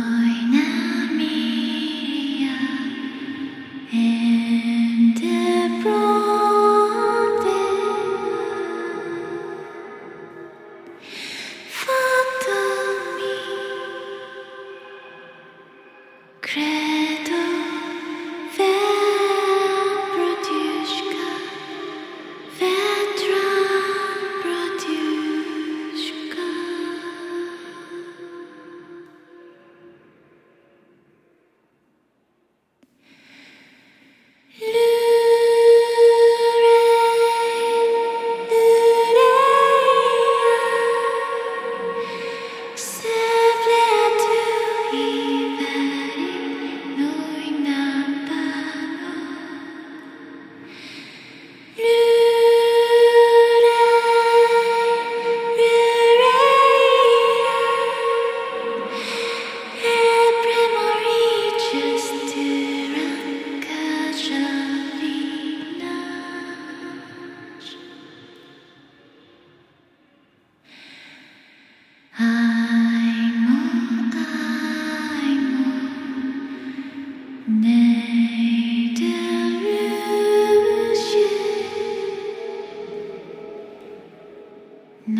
い。ね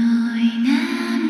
Noinamiria